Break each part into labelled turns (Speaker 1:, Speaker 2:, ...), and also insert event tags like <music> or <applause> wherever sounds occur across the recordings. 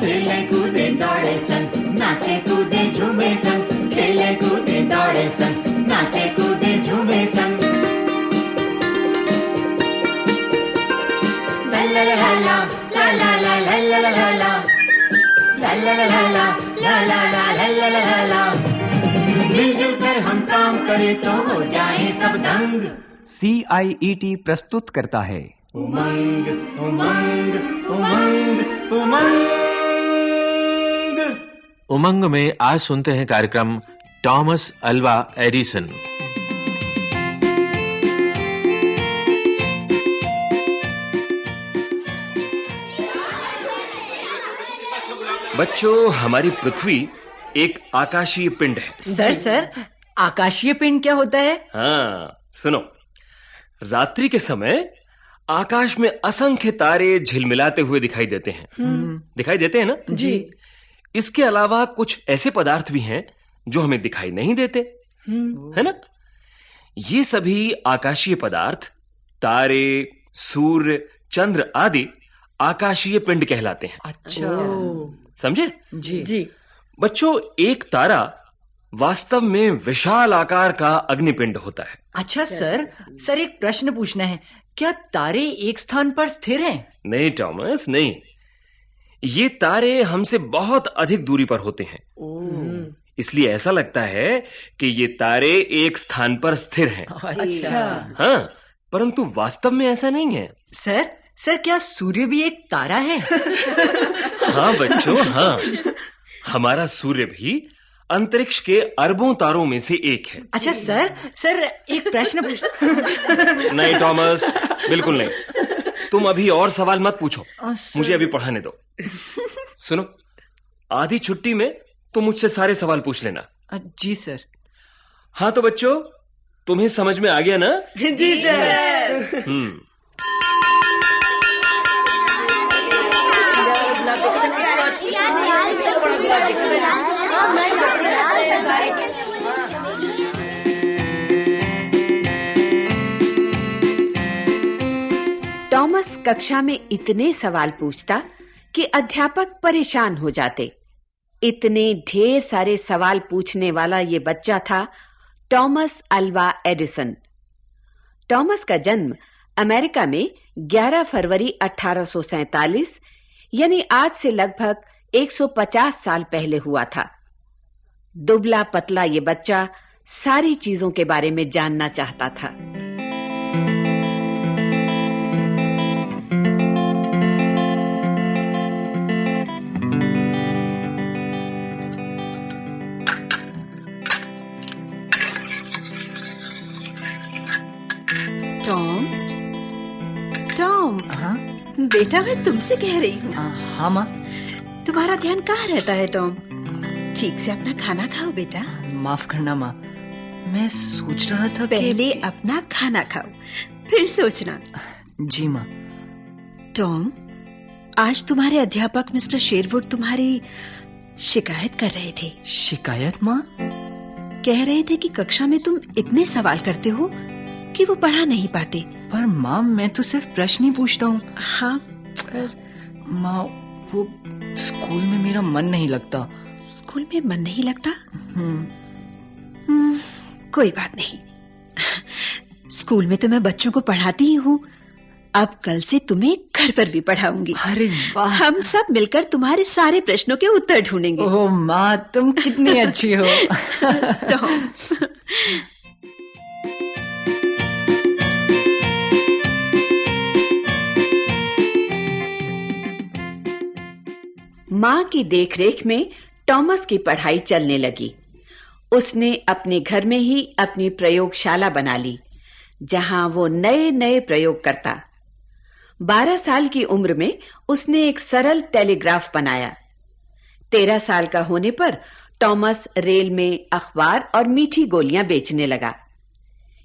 Speaker 1: खेले कूदे दौड़े सन नाचे कूदे झूमे सन खेले कूदे दौड़े सन नाचे कूदे झूमे सन ला ला ला कर हम काम करें तो हो जाए सब दंग
Speaker 2: सी आई ई टी प्रस्तुत करता है
Speaker 1: उमंग उमंग उमंग उमंग
Speaker 3: उमंग में आज सुनते हैं कार्यक्रम टॉमस अल्वा एडिसन
Speaker 4: बच्चों हमारी पृथ्वी एक आकाशीय पिंड है।
Speaker 5: सर सर आकाशीय पिंड क्या होता है?
Speaker 4: हाँ सुनो। रात्रि के समय आकाश में असंख्य तारे झिलमिलाते हुए दिखाई देते हैं। दिखाई देते हैं ना?
Speaker 5: जी।
Speaker 4: इसके अलावा कुछ ऐसे पदार्थ भी हैं जो हमें दिखाई नहीं देते। है ना? ये सभी आकाशीय पदार्थ तारे सूर्य चंद्र आदि आकाशीय पिंड कहलाते हैं।
Speaker 5: अच्छा।
Speaker 4: समझे?
Speaker 5: जी। जी।
Speaker 4: बच्चों एक तारा वास्तव में विशाल आकार का अग्निपिंड होता है।
Speaker 5: अच्छा सर। सर एक प्रश्न पूछना है। क्या तारे एक स्थान पर स्थिर हैं?
Speaker 4: नहीं टॉमस नहीं। ये तारे हमसे बहुत अधिक दूरी पर होते हैं। इसलिए ऐसा लगता है कि ये तारे एक स्थान पर स्थिर हैं।
Speaker 5: अच्छा।
Speaker 4: हाँ परंतु वास्तव में ऐसा नहीं है।
Speaker 5: सर सर क्या सूर्य भी एक तारा है?
Speaker 4: हाँ बच्चों हाँ। हमारा सूर्य भी अंतरिक्ष के अरबों तारों में से एक है।
Speaker 5: अच्छा सर सर एक प्रश्न पूछ <laughs>
Speaker 4: नहीं टॉमस बिल्कुल नहीं। तुम अभी और सवाल मत पूछो। मुझे अभी पढ़ाने दो। सुनो आधी छुट्टी में तुम मुझसे सारे सवाल पूछ लेना।
Speaker 5: जी सर।
Speaker 4: हाँ तो बच्चों तुम्हें समझ में आ गया ना?
Speaker 5: जी सर।
Speaker 4: हम्म।
Speaker 6: टॉमस कक्षा में इतने सवाल पूछता कि अध्यापक परेशान हो जाते। इतने ढेर सारे सवाल पूछने वाला ये बच्चा था टॉमस अल्वा एडिसन। टॉमस का जन्म अमेरिका में 11 फरवरी 1847 यानी आज से लगभग 150 साल पहले हुआ था। दुबला पतला ये बच्चा सारी चीज़ों के बारे में जानना चाहता था।
Speaker 7: बेटा मैं तुमसे कह रही हूँ।
Speaker 5: हाँ माँ।
Speaker 7: तुम्हारा ध्यान कहाँ रहता है टॉम? ठीक से अपना खाना खाओ बेटा।
Speaker 5: माफ़ करना माँ। मैं सोच रहा था
Speaker 7: पहले अपना खाना खाओ फिर सोचना।
Speaker 5: जी माँ।
Speaker 7: टॉम आज तुम्हारे अध्यापक मिस्टर शेरवुड तुम्हारी शिकायत कर रहे थे।
Speaker 5: शिकायत माँ?
Speaker 7: कह रहे थे कि कक्षा में तुम इतने सवाल करते हो कि वो पढ़ा नहीं पाते।
Speaker 5: पर माँ मैं तो सिर्फ़ प्रश्न ही पूछता हूँ।
Speaker 7: हाँ
Speaker 5: माँ वो स्कूल में मेरा मन नहीं लगता।
Speaker 7: स्कूल में मन नहीं लगता?
Speaker 5: हम्म,
Speaker 7: हम्म, कोई बात नहीं। स्कूल में तो मैं बच्चों को पढ़ाती ही हूँ। अब कल से तुम्हें घर पर भी पढ़ाऊँगी।
Speaker 5: अरे वाह।
Speaker 7: हम सब मिलकर तुम्हारे सारे प्रश्नों के उत्तर ढूंढेंगे।
Speaker 5: ओह माँ तुम कितनी अच्छी हो।
Speaker 7: टॉम <laughs>
Speaker 6: माँ की देखरेख में टॉमस की पढ़ाई चलने लगी। उसने अपने घर में ही अपनी प्रयोगशाला बना ली, जहाँ वो नए नए प्रयोग करता। बारह साल की उम्र में उसने एक सरल टेलीग्राफ बनाया। तेरह साल का होने पर टॉमस रेल में अखबार और मीठी गोलियाँ बेचने लगा।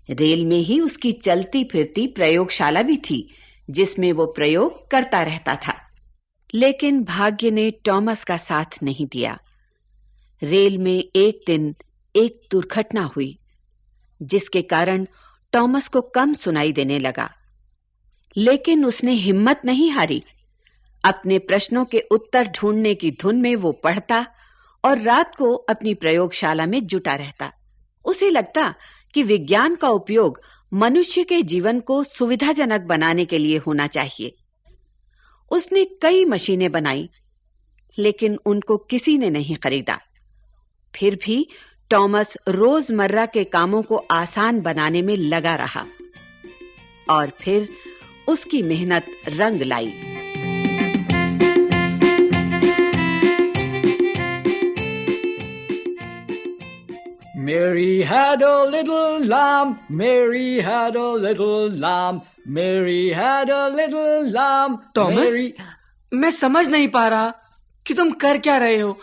Speaker 6: रेल में ही उसकी चलती फिरती प्रयोगशाला भी थी, जिसमें वो प्रयोग करता रहता था। लेकिन भाग्य ने टॉमस का साथ नहीं दिया। रेल में एक दिन एक दुर्घटना हुई, जिसके कारण टॉमस को कम सुनाई देने लगा। लेकिन उसने हिम्मत नहीं हारी। अपने प्रश्नों के उत्तर ढूँढने की धुन में वो पढ़ता और रात को अपनी प्रयोगशाला में जुटा रहता। उसे लगता कि विज्ञान का उपयोग मनुष्य के जीवन को सुविधाजनक बनाने के लिए होना चाहिए। उसने कई मशीनें बनाई, लेकिन उनको किसी ने नहीं खरीदा। फिर भी टॉमस रोज़मर्रा के कामों को आसान बनाने में लगा रहा और फिर उसकी मेहनत रंग लाई।
Speaker 5: Mary had a little lamb. Mary had a little lamb. Mary had a little lamb.
Speaker 8: Thomas?
Speaker 5: Mary...
Speaker 8: मैं समझ नहीं पा रहा कि तुम कर क्या रहे हो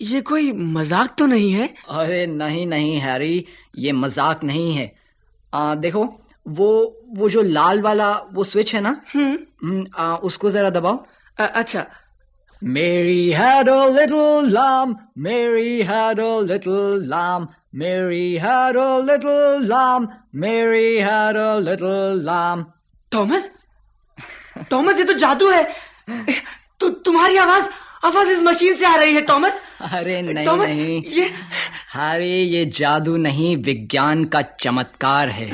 Speaker 8: ये कोई मज़ाक तो नहीं है
Speaker 5: अरे नहीं नहीं हैरी ये मज़ाक नहीं है आ, देखो वो वो जो लाल वाला वो स्विच है ना हम्म, आ, उसको जरा दबाओ
Speaker 8: अ, अच्छा
Speaker 5: Mary had a little lamb. Mary had a little lamb. Mary had a little lamb. Mary had a little lamb.
Speaker 8: Thomas Thomas ये तो जादू है तो तुम्हारी आवाज़ आवाज़ इस मशीन से आ रही है थॉमस
Speaker 5: अरे नहीं
Speaker 8: थॉमस,
Speaker 5: नहीं
Speaker 8: ये
Speaker 5: अरे ये जादू नहीं विज्ञान का चमत्कार है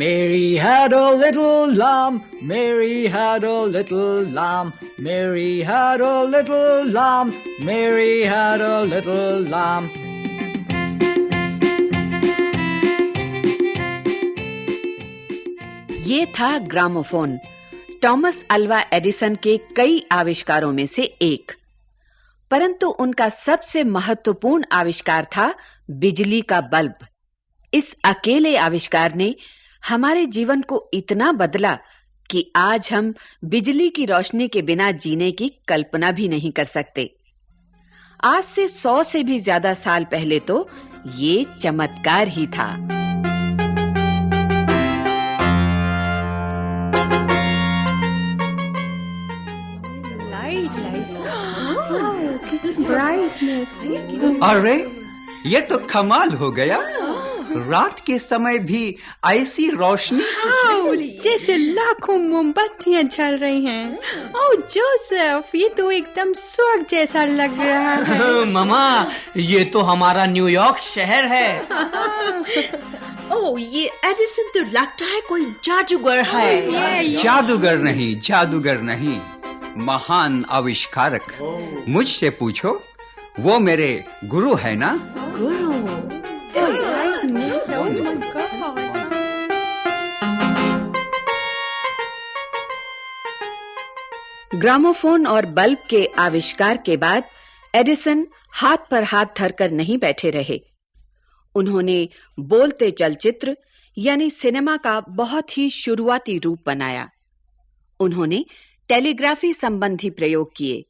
Speaker 5: Mary had a little lamb. Mary had a little lamb. Mary had a little lamb. Mary had a little lamb.
Speaker 6: ये था ग्रामोफोन। टॉमस अल्वा एडिसन के कई आविष्कारों में से एक। परंतु उनका सबसे महत्वपूर्ण आविष्कार था बिजली का बल्ब। इस अकेले आविष्कार ने हमारे जीवन को इतना बदला कि आज हम बिजली की रोशनी के बिना जीने की कल्पना भी नहीं कर सकते। आज से सौ से भी ज़्यादा साल पहले तो ये चमत्कार ही था।
Speaker 2: अरे ये तो कमाल हो गया। रात के समय भी ऐसी रोशनी
Speaker 7: और जैसे लाखों मोमबत्तियाँ जल रही हैं। ओ जोसेफ ये तो एकदम स्वर्ग जैसा लग रहा है। <laughs>
Speaker 8: मामा ये तो हमारा न्यूयॉर्क शहर है।
Speaker 7: ओ ये एडिसन तो लगता है कोई जादूगर है।
Speaker 2: जादूगर नहीं जादूगर नहीं। महान आविष्कारक। मुझसे पूछो वो मेरे गुरु है ना?
Speaker 7: गुरु?
Speaker 6: ग्रामोफोन और बल्ब के आविष्कार के बाद एडिसन हाथ पर हाथ धरकर नहीं बैठे रहे। उन्होंने बोलते चलचित्र यानी सिनेमा का बहुत ही शुरुआती रूप बनाया। उन्होंने टेलीग्राफी संबंधी प्रयोग किए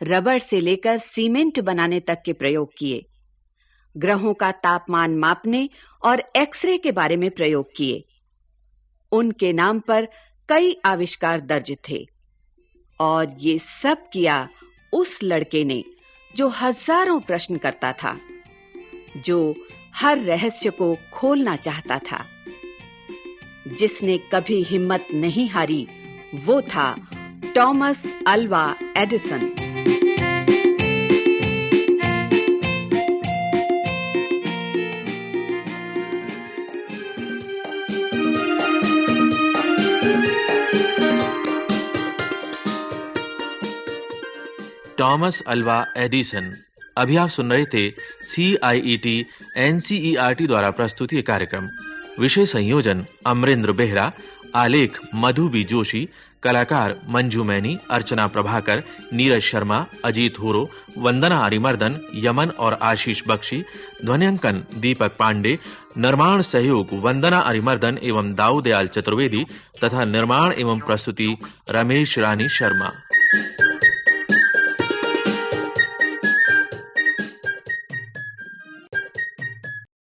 Speaker 6: रबड़ से लेकर सीमेंट बनाने तक के प्रयोग किए, ग्रहों का तापमान मापने और एक्सरे के बारे में प्रयोग किए। उनके नाम पर कई आविष्कार दर्ज थे और ये सब किया उस लड़के ने जो हज़ारों प्रश्न करता था, जो हर रहस्य को खोलना चाहता था। जिसने कभी हिम्मत नहीं हारी, वो था Thomas Alva Edison
Speaker 3: Thomas Alva Edison अभी आप सुन रहे थे C I E T N C E R T द्वारा प्रस्तुत ये कार्यक्रम। विषय संयोजन अमरेंद्र बेहरा, आलेख मधु बी जोशी कलाकार मंजू मैनी, अर्चना प्रभाकर, नीरज शर्मा, अजीत होरो, वंदना अरिमर्दन यमन और आशीष बख्शी, ध्वनियांकन, दीपक पांडे, निर्माण सहयोग, वंदना अरिमर्दन एवं दाऊदयाल चतुर्वेदी, तथा निर्माण एवं प्रस्तुति रमेश रानी शर्मा।